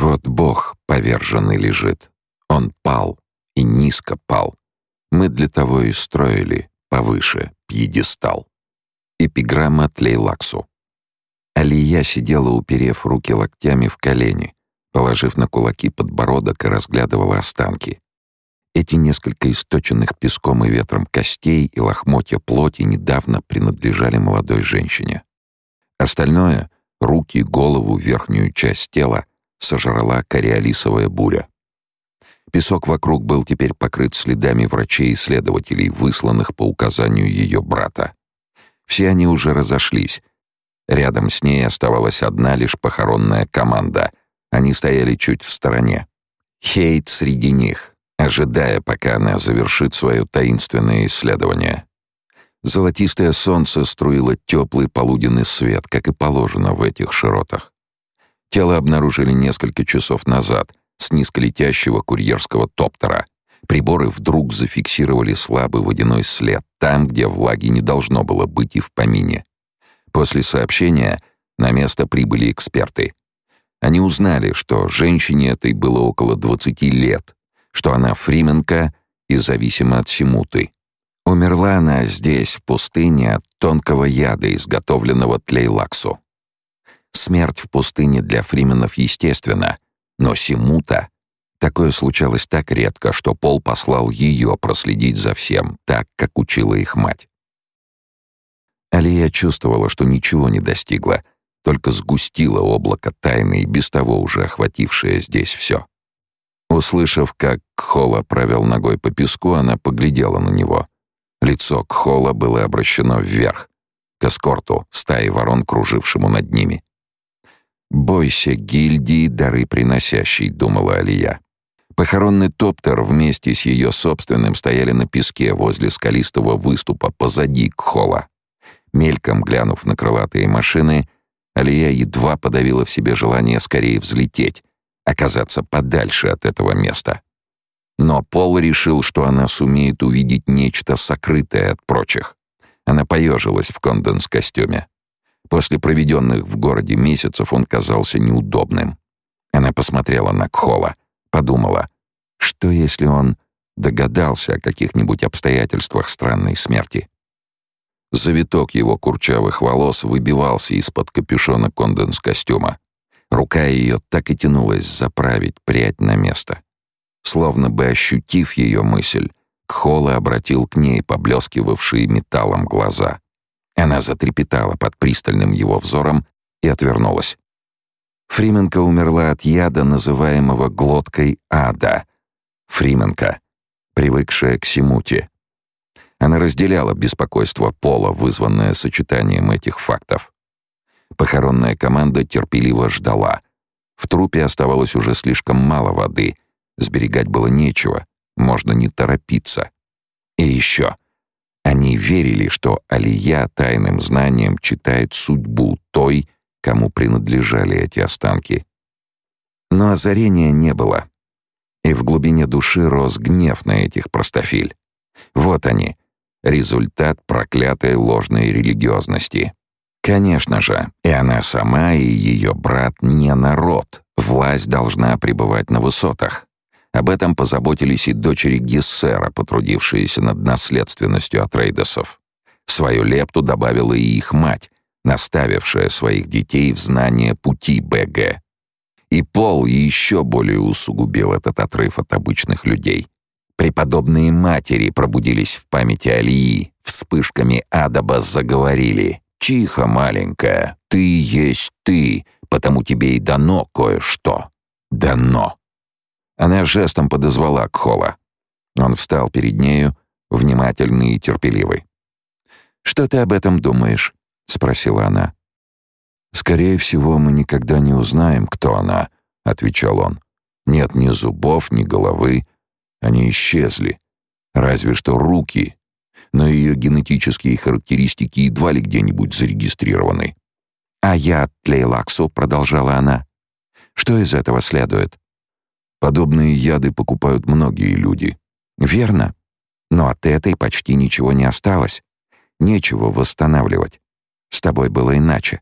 Вот Бог поверженный лежит. Он пал, и низко пал. Мы для того и строили повыше пьедестал. Эпиграмма Тлейлаксу. Алия сидела, уперев руки локтями в колени, положив на кулаки подбородок и разглядывала останки. Эти несколько источенных песком и ветром костей и лохмотья плоти недавно принадлежали молодой женщине. Остальное — руки, голову, верхнюю часть тела — сожрала кориолисовая буря. Песок вокруг был теперь покрыт следами врачей и следователей, высланных по указанию ее брата. Все они уже разошлись. Рядом с ней оставалась одна лишь похоронная команда. Они стояли чуть в стороне. Хейт среди них, ожидая, пока она завершит свое таинственное исследование. Золотистое солнце струило теплый полуденный свет, как и положено в этих широтах. Тело обнаружили несколько часов назад с низколетящего курьерского топтера. Приборы вдруг зафиксировали слабый водяной след там, где влаги не должно было быть и в помине. После сообщения на место прибыли эксперты. Они узнали, что женщине этой было около 20 лет, что она фрименка и зависима от симуты. Умерла она здесь, в пустыне, от тонкого яда, изготовленного тлейлаксу. Смерть в пустыне для фрименов естественна, но симута Такое случалось так редко, что Пол послал ее проследить за всем, так, как учила их мать. Алия чувствовала, что ничего не достигла, только сгустила облако тайны и без того уже охватившее здесь все. Услышав, как Кхола провел ногой по песку, она поглядела на него. Лицо Кхола было обращено вверх, к эскорту, стаи ворон, кружившему над ними. «Бойся гильдии, дары приносящей», — думала Алия. Похоронный топтер вместе с ее собственным стояли на песке возле скалистого выступа позади Кхола. Мельком глянув на крылатые машины, Алия едва подавила в себе желание скорее взлететь, оказаться подальше от этого места. Но Пол решил, что она сумеет увидеть нечто сокрытое от прочих. Она поежилась в конденс-костюме. После проведенных в городе месяцев он казался неудобным. Она посмотрела на Кхола, подумала, что если он догадался о каких-нибудь обстоятельствах странной смерти? Завиток его курчавых волос выбивался из-под капюшона конденс-костюма. Рука ее так и тянулась заправить прядь на место. Словно бы ощутив ее мысль, Кхола обратил к ней поблескивавшие металлом глаза. Она затрепетала под пристальным его взором и отвернулась. Фрименко умерла от яда, называемого глоткой ада. Фрименко, привыкшая к симуте. Она разделяла беспокойство Пола, вызванное сочетанием этих фактов. Похоронная команда терпеливо ждала. В трупе оставалось уже слишком мало воды. Сберегать было нечего. Можно не торопиться. И еще. Они верили, что Алия тайным знанием читает судьбу той, кому принадлежали эти останки. Но озарения не было. И в глубине души рос гнев на этих простофиль. Вот они, результат проклятой ложной религиозности. Конечно же, и она сама, и ее брат не народ. Власть должна пребывать на высотах. Об этом позаботились и дочери Гессера, потрудившиеся над наследственностью от Рейдесов. Свою лепту добавила и их мать, наставившая своих детей в знание пути БГ. И Пол еще более усугубил этот отрыв от обычных людей. Преподобные матери пробудились в памяти Алии, вспышками Адаба заговорили. «Тихо, маленькая, ты есть ты, потому тебе и дано кое-что. Дано». Она жестом подозвала Кхола. Он встал перед нею, внимательный и терпеливый. «Что ты об этом думаешь?» — спросила она. «Скорее всего, мы никогда не узнаем, кто она», — отвечал он. «Нет ни зубов, ни головы. Они исчезли. Разве что руки. Но ее генетические характеристики едва ли где-нибудь зарегистрированы». «А я Тлейлаксу», — продолжала она. «Что из этого следует?» «Подобные яды покупают многие люди». «Верно. Но от этой почти ничего не осталось. Нечего восстанавливать. С тобой было иначе.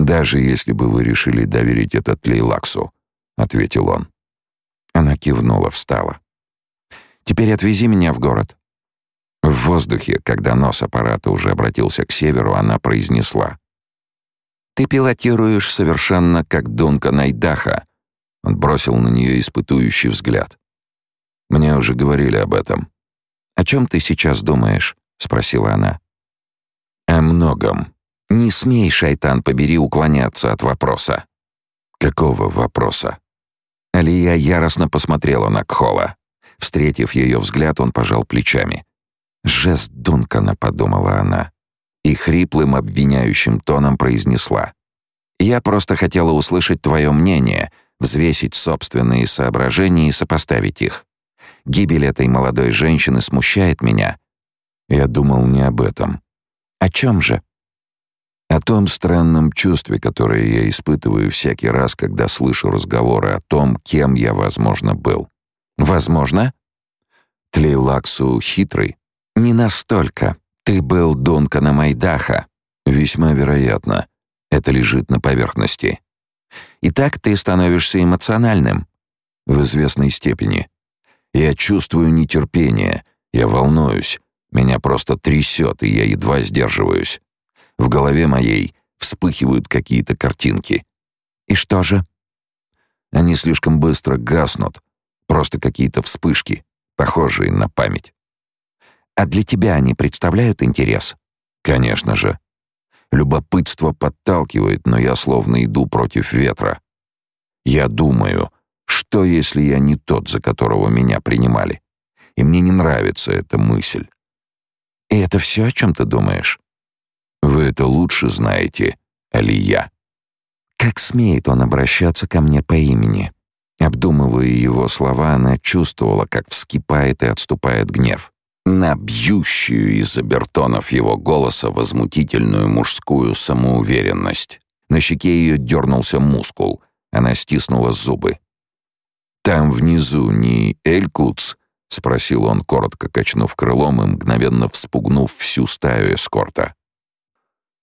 «Даже если бы вы решили доверить этот Лейлаксу», — ответил он. Она кивнула, встала. «Теперь отвези меня в город». В воздухе, когда нос аппарата уже обратился к северу, она произнесла. «Ты пилотируешь совершенно как Дунка Найдаха». Он бросил на нее испытующий взгляд. «Мне уже говорили об этом». «О чем ты сейчас думаешь?» — спросила она. «О многом. Не смей, шайтан, побери, уклоняться от вопроса». «Какого вопроса?» Алия яростно посмотрела на Кхола. Встретив ее взгляд, он пожал плечами. «Жест Дункана», — подумала она. И хриплым обвиняющим тоном произнесла. «Я просто хотела услышать твое мнение, взвесить собственные соображения и сопоставить их. Гибель этой молодой женщины смущает меня». Я думал не об этом. «О чем же?» О том странном чувстве, которое я испытываю всякий раз, когда слышу разговоры о том, кем я, возможно, был. Возможно? Тлейлаксу хитрый? Не настолько. Ты был Дункана Майдаха. Весьма вероятно. Это лежит на поверхности. Итак, ты становишься эмоциональным. В известной степени. Я чувствую нетерпение. Я волнуюсь. Меня просто трясет, и я едва сдерживаюсь. В голове моей вспыхивают какие-то картинки. И что же? Они слишком быстро гаснут. Просто какие-то вспышки, похожие на память. А для тебя они представляют интерес? Конечно же. Любопытство подталкивает, но я словно иду против ветра. Я думаю, что если я не тот, за которого меня принимали? И мне не нравится эта мысль. И это все, о чем ты думаешь? Вы это лучше знаете, Алия. Как смеет он обращаться ко мне по имени? Обдумывая его слова, она чувствовала, как вскипает и отступает гнев. На бьющую из обертонов его голоса возмутительную мужскую самоуверенность. На щеке ее дернулся мускул. Она стиснула зубы. «Там внизу не Элькутс?» — спросил он, коротко качнув крылом и мгновенно вспугнув всю стаю эскорта.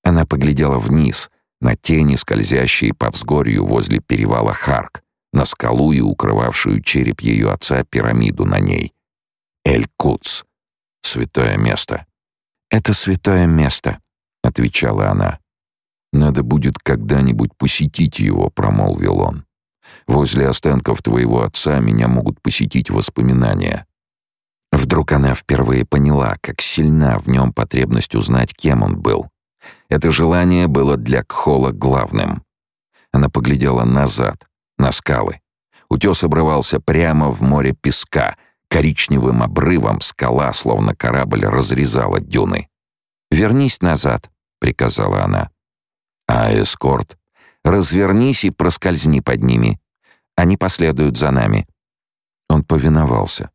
Она поглядела вниз, на тени, скользящие по взгорью возле перевала Харк, на скалу и укрывавшую череп ее отца пирамиду на ней. Эль-Кутс. Святое место. «Это святое место», — отвечала она. «Надо будет когда-нибудь посетить его», — промолвил он. «Возле останков твоего отца меня могут посетить воспоминания». Вдруг она впервые поняла, как сильна в нем потребность узнать, кем он был. Это желание было для Кхола главным. Она поглядела назад, на скалы. Утес обрывался прямо в море песка. Коричневым обрывом скала, словно корабль, разрезала дюны. «Вернись назад», — приказала она. «А эскорт?» «Развернись и проскользни под ними. Они последуют за нами». Он повиновался.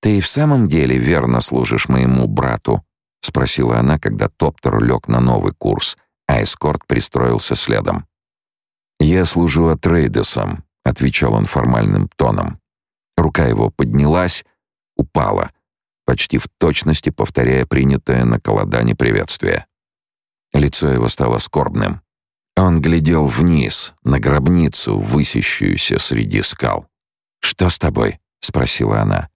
«Ты и в самом деле верно служишь моему брату?» — спросила она, когда Топтер лег на новый курс, а эскорт пристроился следом. «Я служу Атрейдесом», — отвечал он формальным тоном. Рука его поднялась, упала, почти в точности повторяя принятое на колодане приветствие. Лицо его стало скорбным. Он глядел вниз, на гробницу, высящуюся среди скал. «Что с тобой?» — спросила она.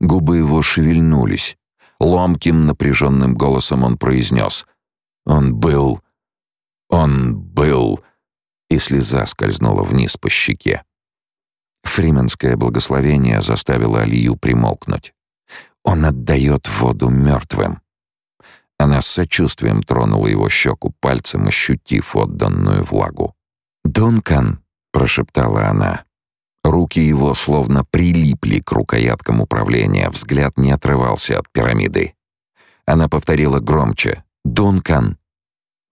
Губы его шевельнулись. Ломким, напряженным голосом он произнес. «Он был... Он был...» И слеза скользнула вниз по щеке. Фрименское благословение заставило Алию примолкнуть. «Он отдает воду мертвым». Она с сочувствием тронула его щеку пальцем, ощутив отданную влагу. «Дункан», — прошептала она, Руки его словно прилипли к рукояткам управления, взгляд не отрывался от пирамиды. Она повторила громче «Дункан».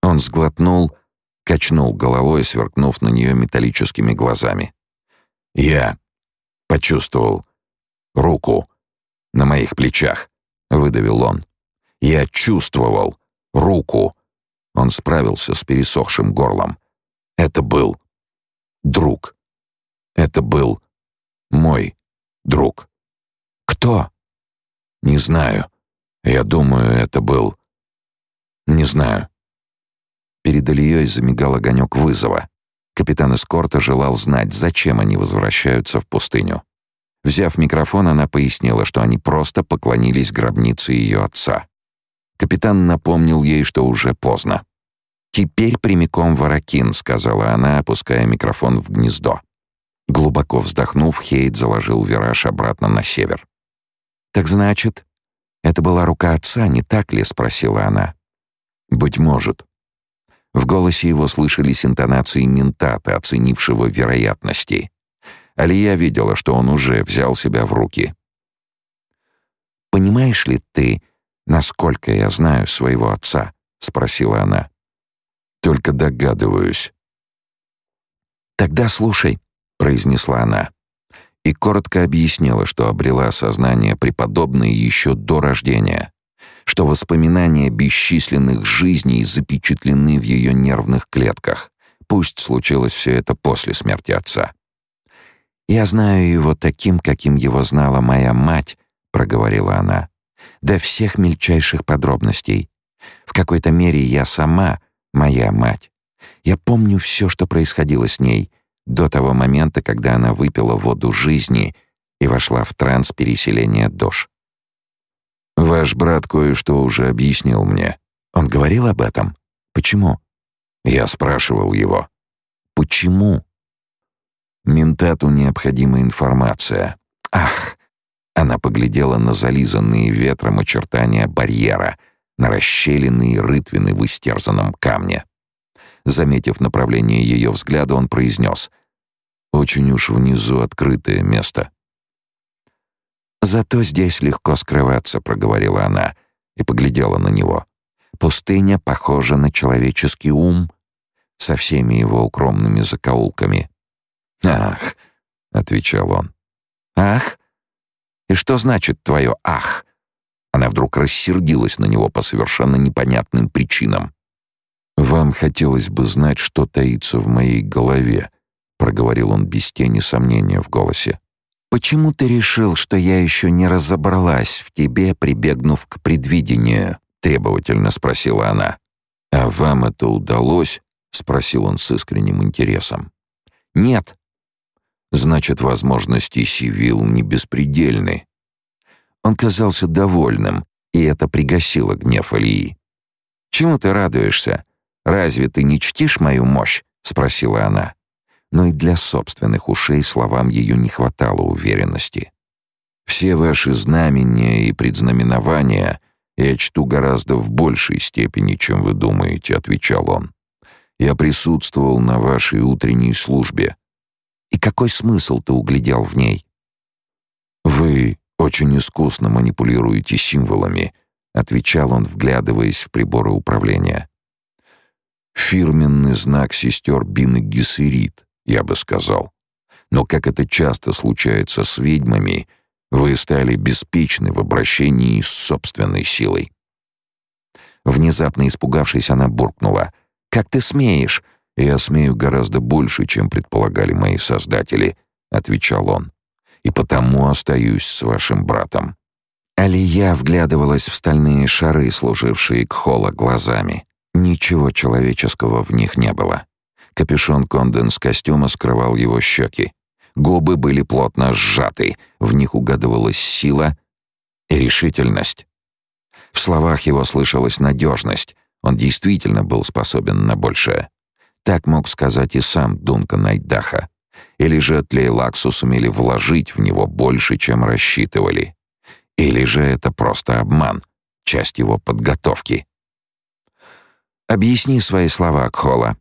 Он сглотнул, качнул головой, сверкнув на нее металлическими глазами. «Я почувствовал руку на моих плечах», — выдавил он. «Я чувствовал руку». Он справился с пересохшим горлом. «Это был друг». Это был мой друг. Кто? Не знаю. Я думаю, это был... Не знаю. Перед Ильей замигал огонек вызова. Капитан эскорта желал знать, зачем они возвращаются в пустыню. Взяв микрофон, она пояснила, что они просто поклонились гробнице ее отца. Капитан напомнил ей, что уже поздно. «Теперь прямиком в Аракин», — сказала она, опуская микрофон в гнездо. Глубоко вздохнув, Хейт заложил вираж обратно на север. «Так значит, это была рука отца, не так ли?» — спросила она. «Быть может». В голосе его слышались интонации ментата, оценившего вероятности. Алия видела, что он уже взял себя в руки. «Понимаешь ли ты, насколько я знаю своего отца?» — спросила она. «Только догадываюсь». «Тогда слушай», — произнесла она. И коротко объяснила, что обрела сознание преподобной еще до рождения, что воспоминания бесчисленных жизней запечатлены в ее нервных клетках. Пусть случилось все это после смерти отца. «Я знаю его таким, каким его знала моя мать», — проговорила она, — «до всех мельчайших подробностей. В какой-то мере я сама моя мать. Я помню все, что происходило с ней, до того момента, когда она выпила воду жизни и вошла в транс переселения Дош. «Ваш брат кое-что уже объяснил мне. Он говорил об этом? Почему?» Я спрашивал его. «Почему?» Ментату необходима информация. Ах! Она поглядела на зализанные ветром очертания барьера, на расщелины и рытвины в истерзанном камне. Заметив направление ее взгляда, он произнес: "Очень уж внизу открытое место". Зато здесь легко скрываться, проговорила она и поглядела на него. Пустыня похожа на человеческий ум со всеми его укромными закоулками. «Ах!» — отвечал он. «Ах? И что значит твое «ах»?» Она вдруг рассердилась на него по совершенно непонятным причинам. «Вам хотелось бы знать, что таится в моей голове», — проговорил он без тени сомнения в голосе. «Почему ты решил, что я еще не разобралась в тебе, прибегнув к предвидению?» — требовательно спросила она. «А вам это удалось?» — спросил он с искренним интересом. «Нет», Значит, возможности Сивил не беспредельны. Он казался довольным, и это пригасило гнев Алии. «Чему ты радуешься? Разве ты не чтишь мою мощь?» — спросила она. Но и для собственных ушей словам ее не хватало уверенности. «Все ваши знамения и предзнаменования я чту гораздо в большей степени, чем вы думаете», — отвечал он. «Я присутствовал на вашей утренней службе, и какой смысл ты углядел в ней? Вы очень искусно манипулируете символами, отвечал он, вглядываясь в приборы управления. Фирменный знак сестер Бин и Гессерит, я бы сказал. Но как это часто случается с ведьмами, вы стали беспечны в обращении с собственной силой. Внезапно испугавшись, она буркнула: "Как ты смеешь? «Я смею гораздо больше, чем предполагали мои создатели», — отвечал он. «И потому остаюсь с вашим братом». Алия вглядывалась в стальные шары, служившие к холла глазами. Ничего человеческого в них не было. Капюшон конденс костюма скрывал его щеки. Губы были плотно сжаты, в них угадывалась сила и решительность. В словах его слышалась надежность, он действительно был способен на большее. Так мог сказать и сам Дункан Айдаха. Или же Тлейлаксу сумели вложить в него больше, чем рассчитывали. Или же это просто обман, часть его подготовки. Объясни свои слова, Кхола.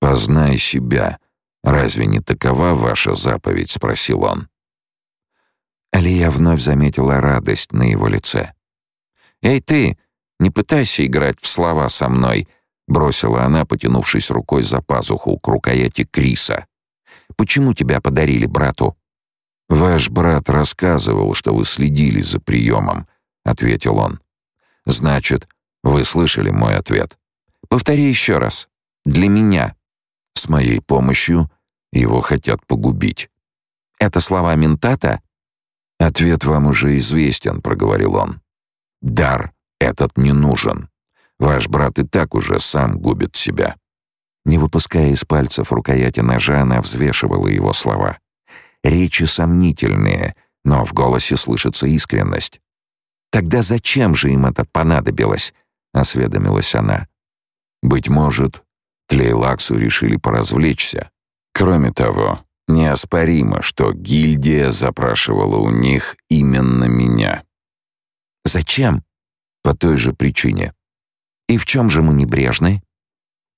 Познай себя. Разве не такова ваша заповедь, спросил он. Алия вновь заметила радость на его лице. Эй ты, не пытайся играть в слова со мной, бросила она, потянувшись рукой за пазуху к рукояти Криса. Почему тебя подарили брату? Ваш брат рассказывал, что вы следили за приемом», — ответил он. Значит, вы слышали мой ответ. Повтори еще раз. Для меня. С моей помощью его хотят погубить. Это слова ментата? Ответ вам уже известен, проговорил он. Дар этот не нужен. Ваш брат и так уже сам губит себя». Не выпуская из пальцев рукояти ножа, она взвешивала его слова. Речи сомнительные, но в голосе слышится искренность. «Тогда зачем же им это понадобилось?» — осведомилась она. «Быть может, Тлейлаксу решили поразвлечься. Кроме того, неоспоримо, что гильдия запрашивала у них именно меня». «Зачем?» «По той же причине». «И в чем же мы небрежны?»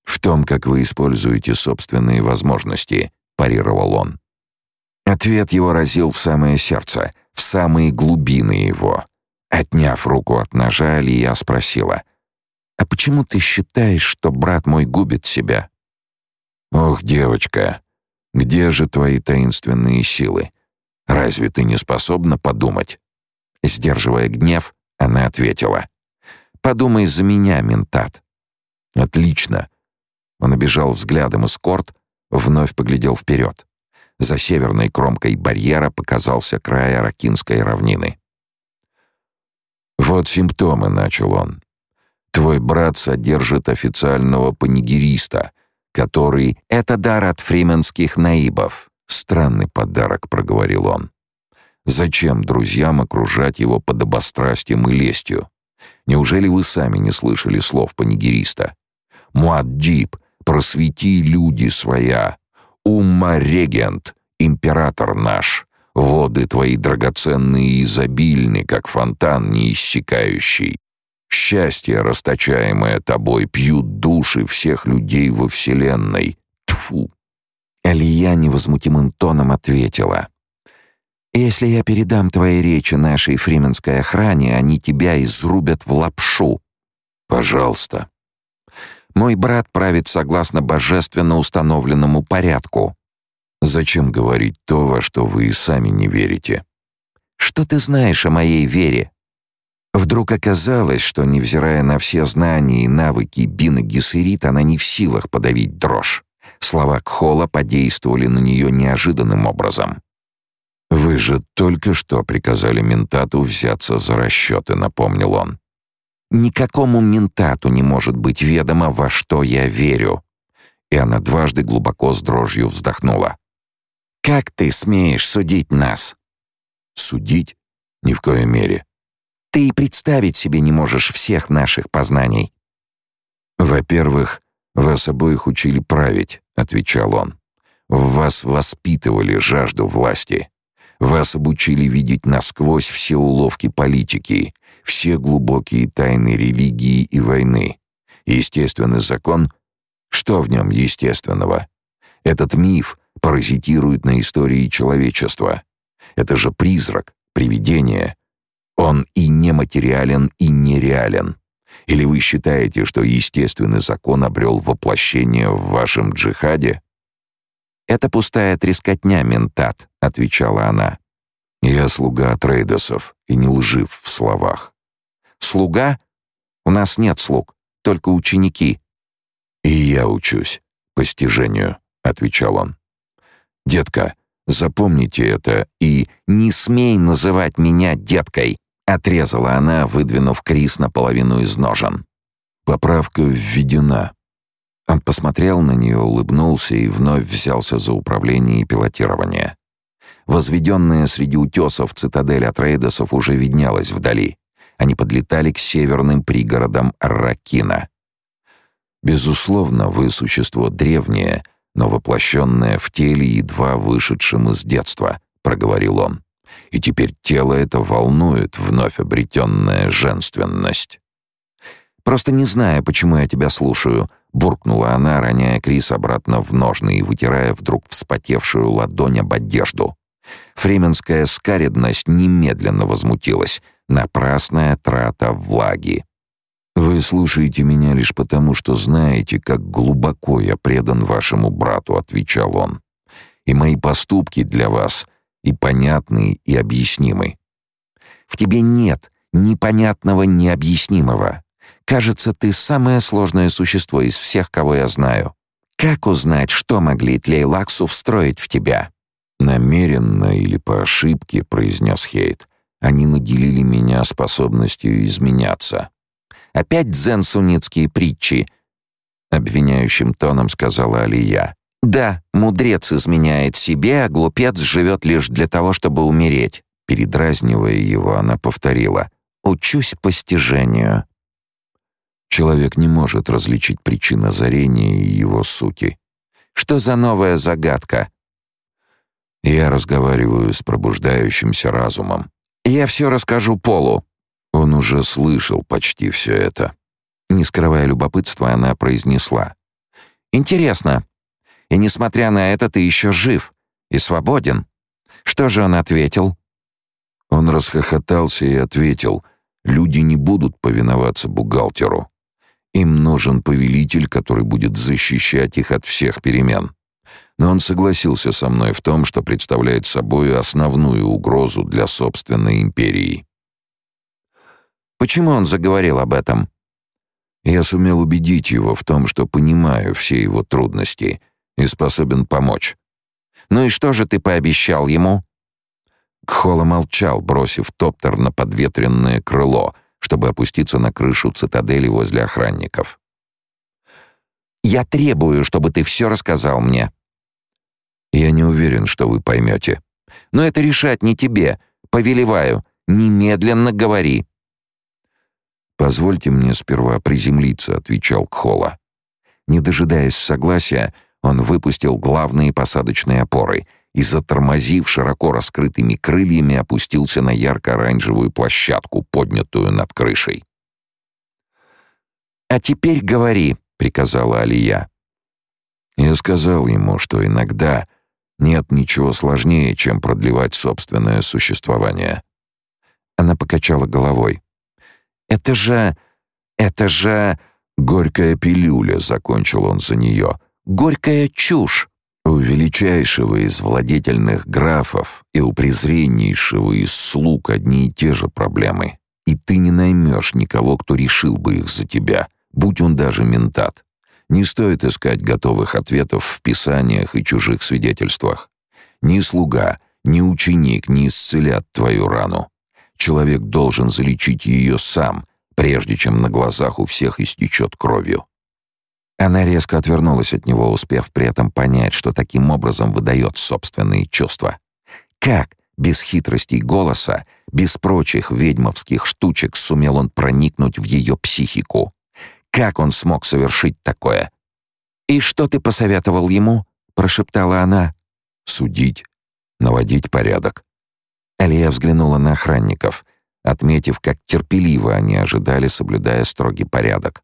«В том, как вы используете собственные возможности», — парировал он. Ответ его разил в самое сердце, в самые глубины его. Отняв руку от ножа, Алия спросила. «А почему ты считаешь, что брат мой губит себя?» «Ох, девочка, где же твои таинственные силы? Разве ты не способна подумать?» Сдерживая гнев, она ответила. «Подумай за меня, ментат». «Отлично». Он обежал взглядом эскорт, вновь поглядел вперед. За северной кромкой барьера показался край Аракинской равнины. «Вот симптомы», — начал он. «Твой брат содержит официального панигериста, который...» «Это дар от фрименских наибов». «Странный подарок», — проговорил он. «Зачем друзьям окружать его подобострастием и лестью? Неужели вы сами не слышали слов панигериста? Муаддиб, просвети люди своя, Умма-регент, император наш, воды твои драгоценные и изобильны, как фонтан неиссякающий. Счастье, расточаемое тобой, пьют души всех людей во вселенной. Тфу. Алия невозмутимым тоном ответила: если я передам твои речи нашей фрименской охране, они тебя изрубят в лапшу. Пожалуйста. Мой брат правит согласно божественно установленному порядку. Зачем говорить то, во что вы и сами не верите? Что ты знаешь о моей вере? Вдруг оказалось, что, невзирая на все знания и навыки Бина Гессерит, она не в силах подавить дрожь. Слова Кхола подействовали на нее неожиданным образом. «Вы же только что приказали ментату взяться за расчеты», — напомнил он. Никакому ментату не может быть ведомо, во что я верю. И она дважды глубоко с дрожью вздохнула. Как ты смеешь судить нас? Судить? Ни в коей мере. Ты и представить себе не можешь всех наших познаний. Во-первых, вас обоих учили править, отвечал он. В вас воспитывали жажду власти. Вас обучили видеть насквозь все уловки политики, все глубокие тайны религии и войны. Естественный закон — что в нем естественного? Этот миф паразитирует на истории человечества. Это же призрак, привидение. Он и нематериален, и нереален. Или вы считаете, что естественный закон обрел воплощение в вашем джихаде? «Это пустая трескотня, ментат», — отвечала она. «Я слуга Трейдосов и не лжив в словах». «Слуга? У нас нет слуг, только ученики». «И я учусь, постижению», — отвечал он. «Детка, запомните это и не смей называть меня деткой», — отрезала она, выдвинув Крис наполовину из ножен. «Поправка введена». Он посмотрел на нее, улыбнулся и вновь взялся за управление и пилотирование. Возведенная среди утесов цитадель Атрейдосов уже виднелась вдали. Они подлетали к северным пригородам Арракина. «Безусловно, вы существо древнее, но воплощенное в теле, едва вышедшем из детства», — проговорил он. «И теперь тело это волнует вновь обретенная женственность». «Просто не знаю, почему я тебя слушаю», — буркнула она, роняя Крис обратно в ножны и вытирая вдруг вспотевшую ладонь об одежду. Фременская скаредность немедленно возмутилась. Напрасная трата влаги. «Вы слушаете меня лишь потому, что знаете, как глубоко я предан вашему брату», — отвечал он. «И мои поступки для вас и понятны, и объяснимы». «В тебе нет непонятного, необъяснимого. Кажется, ты самое сложное существо из всех, кого я знаю. Как узнать, что могли Тлейлаксу встроить в тебя?» «Намеренно или по ошибке», — произнес Хейт, — «они наделили меня способностью изменяться». Опять дзен-сунницкие притчи?» Обвиняющим тоном сказала Алия. «Да, мудрец изменяет себе, а глупец живет лишь для того, чтобы умереть». Передразнивая его, она повторила. «Учусь постижению». Человек не может различить причину озарения и его сути. Что за новая загадка? Я разговариваю с пробуждающимся разумом. Я все расскажу Полу. Он уже слышал почти все это. Не скрывая любопытства, она произнесла: "Интересно. И несмотря на это, ты еще жив и свободен. Что же он ответил?" Он расхохотался и ответил: "Люди не будут повиноваться бухгалтеру. Им нужен повелитель, который будет защищать их от всех перемен. Но он согласился со мной в том, что представляет собой основную угрозу для собственной империи. Почему он заговорил об этом? Я сумел убедить его в том, что понимаю все его трудности и способен помочь. Ну и что же ты пообещал ему? Кхола молчал, бросив топтер на подветренное крыло, чтобы опуститься на крышу цитадели возле охранников. «Я требую, чтобы ты все рассказал мне». «Я не уверен, что вы поймете». «Но это решать не тебе. Повелеваю. Немедленно говори». «Позвольте мне сперва приземлиться», — отвечал Кхола. Не дожидаясь согласия, он выпустил главные посадочные опоры — и, затормозив широко раскрытыми крыльями, опустился на ярко-оранжевую площадку, поднятую над крышей. «А теперь говори», — приказала Алия. Я сказал ему, что иногда нет ничего сложнее, чем продлевать собственное существование. Она покачала головой. «Это же... это же...» «Горькая пилюля», — закончил он за нее. «Горькая чушь». У величайшего из владетельных графов и у презреннейшего из слуг одни и те же проблемы. И ты не наймешь никого, кто решил бы их за тебя, будь он даже ментат. Не стоит искать готовых ответов в писаниях и чужих свидетельствах. Ни слуга, ни ученик не исцелят твою рану. Человек должен залечить ее сам, прежде чем на глазах у всех истечет кровью. Она резко отвернулась от него, успев при этом понять, что таким образом выдает собственные чувства. Как, без хитростей голоса, без прочих ведьмовских штучек, сумел он проникнуть в ее психику? Как он смог совершить такое? «И что ты посоветовал ему?» — прошептала она. «Судить, наводить порядок». Алия взглянула на охранников, отметив, как терпеливо они ожидали, соблюдая строгий порядок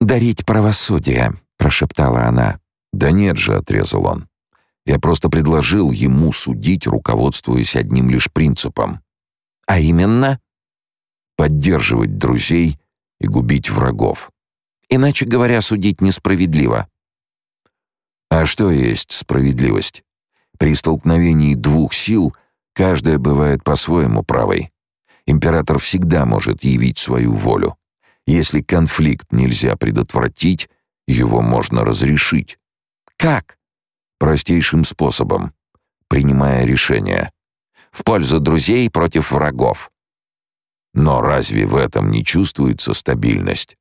дарить правосудие», — прошептала она. «Да нет же», — отрезал он. «Я просто предложил ему судить, руководствуясь одним лишь принципом». «А именно?» «Поддерживать друзей и губить врагов». «Иначе говоря, судить несправедливо». «А что есть справедливость? При столкновении двух сил каждая бывает по-своему правой. Император всегда может явить свою волю. Если конфликт нельзя предотвратить, его можно разрешить. Как? Простейшим способом, принимая решение. В пользу друзей против врагов. Но разве в этом не чувствуется стабильность?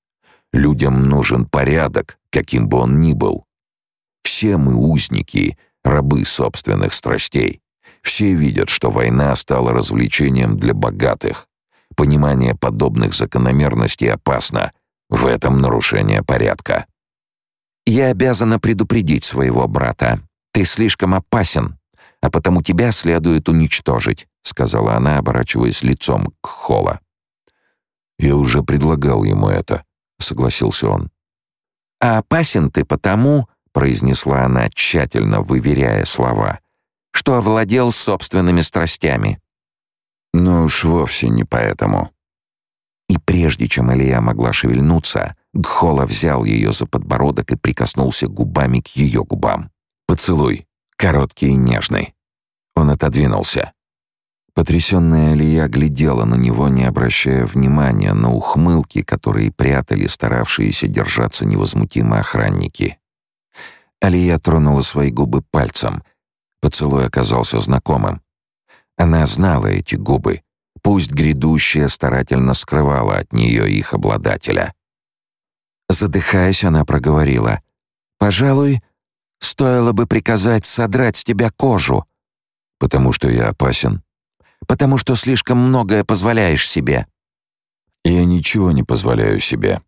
Людям нужен порядок, каким бы он ни был. Все мы узники, рабы собственных страстей. Все видят, что война стала развлечением для богатых, Понимание подобных закономерностей опасно. В этом нарушение порядка. Я обязана предупредить своего брата. Ты слишком опасен, а потому тебя следует уничтожить, сказала она, оборачиваясь лицом к Холла. Я уже предлагал ему это, согласился он. А опасен ты потому, произнесла она, тщательно выверяя слова, что овладел собственными страстями. Но уж вовсе не поэтому. И прежде чем Элия могла шевельнуться, Гхола взял ее за подбородок и прикоснулся губами к ее губам. «Поцелуй, короткий и нежный». Он отодвинулся. Потрясённая Алия глядела на него, не обращая внимания на ухмылки, которые прятали старавшиеся держаться невозмутимо охранники. Алия тронула свои губы пальцем. Поцелуй оказался знакомым. Она знала эти губы, Пусть грядущее старательно скрывало от нее их обладателя. Задыхаясь, она проговорила. «Пожалуй, стоило бы приказать содрать с тебя кожу». «Потому что я опасен». «Потому что слишком многое позволяешь себе». «Я ничего не позволяю себе.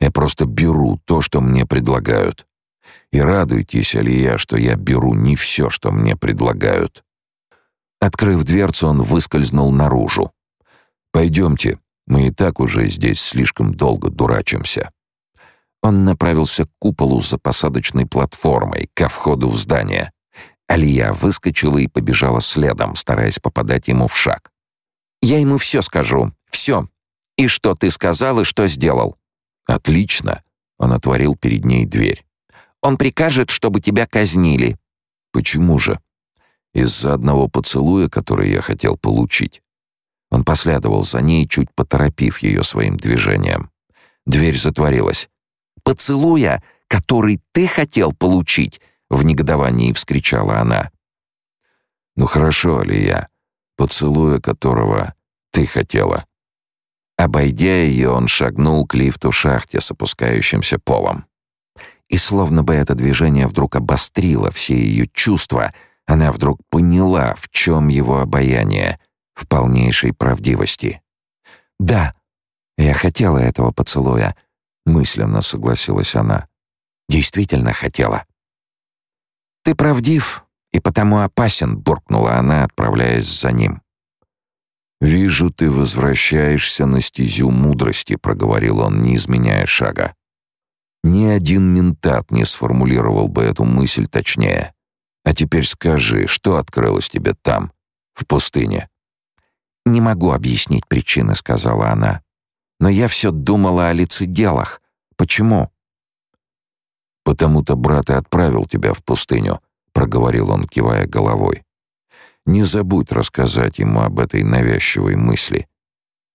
Я просто беру то, что мне предлагают. И радуйтесь, Алия, что я беру не все, что мне предлагают». Открыв дверцу, он выскользнул наружу. «Пойдемте, мы и так уже здесь слишком долго дурачимся». Он направился к куполу за посадочной платформой, ко входу в здание. Алия выскочила и побежала следом, стараясь попадать ему в шаг. «Я ему все скажу. Все. И что ты сказал, и что сделал?» «Отлично!» — он отворил перед ней дверь. «Он прикажет, чтобы тебя казнили». «Почему же?» «Из-за одного поцелуя, который я хотел получить». Он последовал за ней, чуть поторопив ее своим движением. Дверь затворилась поцелуя, который ты хотел получить!» — в негодовании вскричала она. «Ну хорошо, Алия, поцелуя которого ты хотела». Обойдя ее, он шагнул к лифту-шахте с опускающимся полом. И словно бы это движение вдруг обострило все ее чувства, она вдруг поняла, в чем его обаяние, в полнейшей правдивости. «Да, я хотела этого поцелуя», мысленно согласилась она. Действительно хотела. Ты правдив и потому опасен, буркнула она, отправляясь за ним. Вижу, ты возвращаешься на стезю мудрости, проговорил он, не изменяя шага. Ни один ментат не сформулировал бы эту мысль точнее. А теперь скажи, что открылось тебе там, в пустыне? Не могу объяснить причины, сказала она. Но я все думала о лицеделах. Почему? Потому-то брат и отправил тебя в пустыню, проговорил он, кивая головой. Не забудь рассказать ему об этой навязчивой мысли.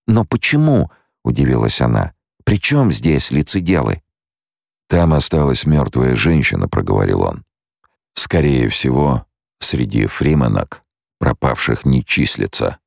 Но почему? удивилась она. Причем здесь лицеделы? Там осталась мертвая женщина, проговорил он. Скорее всего, среди фриманок пропавших не числится.